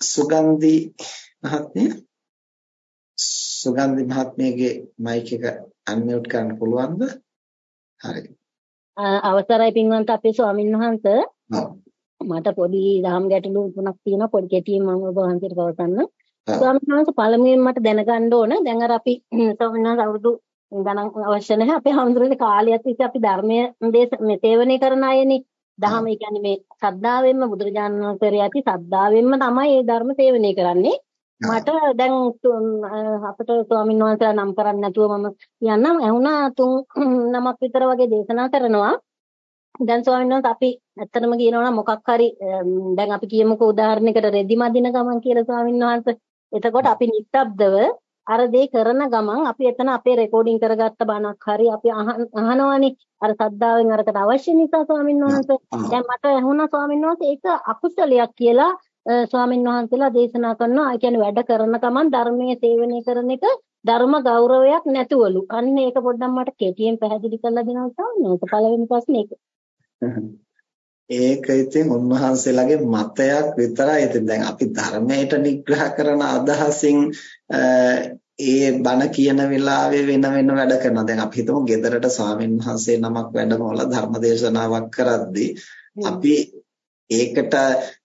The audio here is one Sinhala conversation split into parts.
සුගන්ධි මහත්මිය සුගන්ධි මහත්මියගේ මයික් එක අන්මියුට් කරන්න පුළුවන්ද? හරි. අවසරයි පින්වන්ත අපේ ස්වාමීන් වහන්සේ. මට පොඩි දහම් ගැටලු තුනක් තියෙනවා පොඩි කෙටියෙන් මම ඔබ වහන්සේට පවසන්න. ස්වාමීන් වහන්සේ පළමුවෙන් මට දැනගන්න ඕන දැන් අර අපි ස්වාමීන් වහන්සේ අවුරුදු ගණන් අවශ්‍ය නැහැ අපේ හැමදෙරේ කාලයක් තිස්සේ අපි ධර්මයේ මේ සේවනය කරන අයනේ දහම කියන්නේ මේ සද්ධාවෙන්ම බුදුරජාණන් වහන්සේ ඇති සද්ධාවෙන්ම තමයි මේ ධර්ම සේවනය කරන්නේ. මට දැන් අපිට ස්වාමීන් වහන්සේලා නම් කරන්නේ නැතුව මම කියන්නම් ඇහුණා තුන් නමක් විතර වගේ දේශනා කරනවා. දැන් ස්වාමීන් වහන්සේ අපි ඇත්තටම කියනවා නම් මොකක් හරි දැන් අපි කියමුකෝ උදාහරණයකට රෙදි මදින ගමන් කියලා ස්වාමීන් වහන්සේ. එතකොට අපි නිස්සබ්දව අර දේ කරන ගමන් අපි එතන අපේ රෙකෝඩින් කරගත්ත බණක් හරි අපි අහනවනේ. අර සද්දාවෙන් අරකට අවශ්‍ය නිසා ස්වාමීන් වහන්සේ. දැන් මට ඇහුණා ස්වාමීන් වහන්සේ ඒක අකුසලයක් කියලා ස්වාමීන් වහන්සේලා දේශනා කරනවා. ඒ කියන්නේ වැඩ කරන ගමන් ධර්මයේ සේවනය කරන එක ධර්ම ගෞරවයක් නැතුවලු. අන්න ඒක පොඩ්ඩක් මට කෙටියෙන් පැහැදිලි කරලා දෙනවා ස්වාමීන් වහන්සේ. පළවෙනි ප්‍රශ්නේ ඒක. ඒක ඉතින් උන්වහන්සේලාගේ මතයක් විතරයි. ඉතින් දැන් අපි ධර්මයට නිග්‍රහ කරන අදහසින් ඒ බණ කියන වෙලාවේ වෙන වෙන වැඩ කරනවා. දැන් අපි හිතමු ගෙදරට ස්වාමින් වහන්සේ නමක් වැඩමවලා ධර්ම දේශනාවක් කරද්දී අපි ඒකට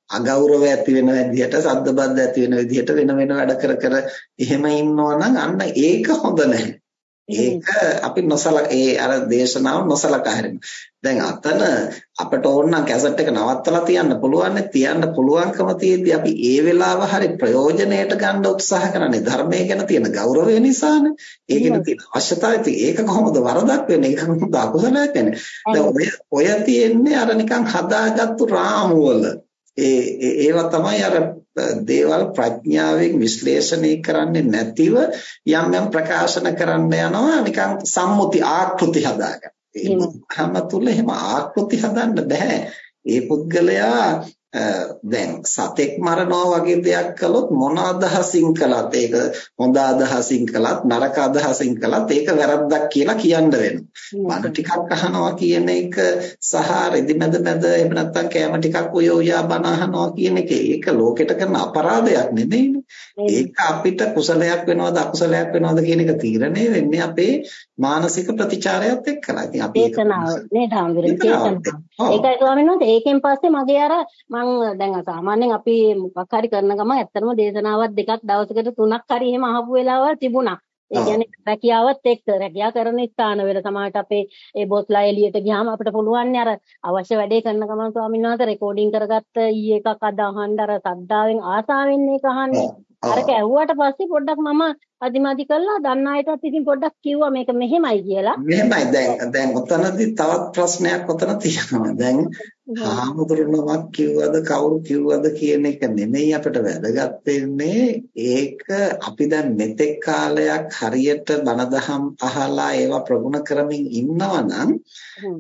අගෞරව ඇති වෙන විදිහට සද්දබද්ද ඇති වෙන විදිහට වෙන වෙන වැඩ කර කර එහෙම ඉන්නවා නම් අන්න ඒක හොඳ නැහැ. ඒක අපි නොසල ඒ අර දේශනාව නොසලකා හැරෙනවා. දැන් අතන අපට ඕන නම් කැසට් එක නවත්තලා තියන්න පුළුවන් නේ තියන්න පුළුවන්කම තියෙද්දි අපි ඒ වෙලාව හරි ප්‍රයෝජනයට ගන්න උත්සාහ කරන්නේ ධර්මයේ ගැන තියෙන ගෞරවය නිසානේ. ඒකෙන තියෙන අවශ්‍යතාවය තියෙන. ඒක කොහොමද වරදක් වෙන්නේ? ඒක කොහොමද අකුසලයක් වෙන්නේ? දැන් ඔය ඔය තියෙන්නේ අර නිකන් හදාගත්තු රාමුවල. ඒ ඒවා තමයි අර දේවල් ප්‍රඥාවෙන් විශ්ලේෂණය කරන්නේ නැතිව යම් යම් ප්‍රකාශන කරන්න යනවා නිකන් සම්මුති ආකෘති හදාගන්න. ඒ බුද්ධම තුල එහෙම ආකෘති හදන්න බෑ. ඒ පුද්ගලයා දැන් සතෙක් මරනවා වගේ දෙයක් කළොත් මොන අදහසින් කළත් ඒක හොඳ අදහසින් කළත් නරක අදහසින් කළත් ඒක වැරද්දක් කියලා කියන්න වෙනවා. බඩ ටිකක් අහනවා කියන එක සහ රෙදිමැද මැද එහෙම නැත්නම් කෑම ටිකක් උය උයා බන අහනවා කියන එක ඒක ලෝකෙට කරන අපරාධයක් නෙමෙයිනේ. ඒක අපිට කුසලයක් වෙනවද අකුසලයක් වෙනවද කියන එක තීරණය වෙන්නේ අපේ මානසික ප්‍රතිචාරයත් එක්කලා. ඉතින් අපි ඒක නේද හාමුදුරනේ චේතනාව. ඒකයි ස්වාමීන් වහන්සේ ඒකෙන් පස්සේ මගේ අර මම දැන් සාමාන්‍යයෙන් අපි මොකක් හරි කරන ගමන් ඇත්තටම දේශනාවක් දෙකක් දවසකට තුනක් හරි එහෙම අහපු වෙලාවල් තිබුණා. ඒ කියන්නේ රැකියාවත් එක්ක රැකියාව කරන ස්ථානවල සමහරට අපේ ඒ බොස්ලා එළියට ගියාම අපිට පුළුවන් අර අවශ්‍ය වැඩේ කරන ගමන් ස්වාමීන් වහන්සේ රෙකෝඩින් කරගත්ත ඊ එකක් අද අහන්න අර සද්දාවෙන් ආසාවෙන් මේක අහන්නේ. අරක ඇහුවට පස්සේ පොඩ්ඩක් මම අදිමදි කළා දන්න අයටත් ඉතින් පොඩ්ඩක් කිව්වා මේක මෙහෙමයි කියලා. මෙහෙමයි දැන් දැන් ඔතනදී තවත් ප්‍රශ්නයක් ඔතන තියෙනවා. දැන් හාමුදුරුවමක් කිව්වද කවුරු කිව්වද කියන එක නෙමෙයි අපිට වැදගත් වෙන්නේ ඒක අපි දැන් මෙතෙක් කාලයක් හරියට බණදහම් අහලා ඒවා ප්‍රගුණ කරමින් ඉන්නවනම්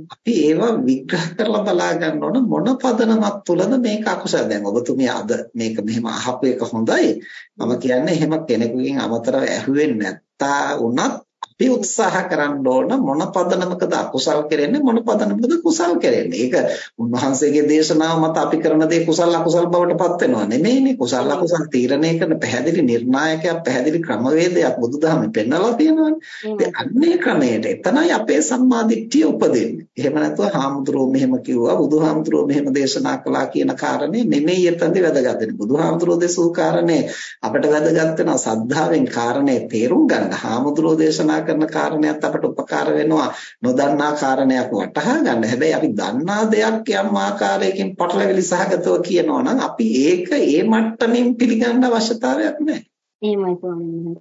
අපි ඒවා විග්‍රහ කරලා බලා ගන්න ඕන මොන පදනමක් තුලද මේක අකුසල. දැන් ඔබතුමිය අද මේක මෙහෙම අහපු එක හොඳයි. මම කියන්නේ එහෙම කෙනෙකුගෙන් අමතරව ඇහුවේ නැත්තා වුණත් අපි උත්සාහ කරන්න ඕන මොන පදනමකද අකුසල් කරන්නේ මොන පදනමකද කුසල් කරන්නේ. ඒක උන්වහන්සේගේ දේශනාව මත අපි කරන දේ කුසල අකුසල් බවට පත් වෙනවා නෙමෙයිනේ. කුසල අකුසල් තීරණය කරන පැහැදිලි නිර්ණායකයක් පැහැදිලි ක්‍රමවේදයක් බුදුදහමේ පෙන්නලා තියෙනවානේ. ඉතින් අන්නේ ක්‍රමයට එතනයි අපේ සම්මාදිට්ඨිය උපදින්නේ. එහෙම නැතුව හාමුදුරුවෝ මෙහෙම කිව්වා බුදුහාමුදුරුවෝ මෙහෙම දේශනා කළා කියන කාරණේ නෙමෙයි එතනදී වැදගත් වෙන්නේ. බුදුහාමුදුරුවෝ දේශූ කාරණේ අපිට වැදගත් වෙනවා සද්ධාවෙන් කාරණේ තේරුම් ගන්න. හාමුදුරුවෝ දේශනා කරන කාරණයක් අපට උපකාර වෙනවා නොදන්නා කාරණයක් වටහා ගන්න. හැබැයි අපි දන්නා දෙයක් යම් ආකාරයකින් පටලැවිලි සහගතව කියනවා නම් අපි ඒක ඒ මට්ටමින් පිළිගන්න අවශ්‍යතාවයක් නැහැ. එහෙමයි ස්වාමීනි.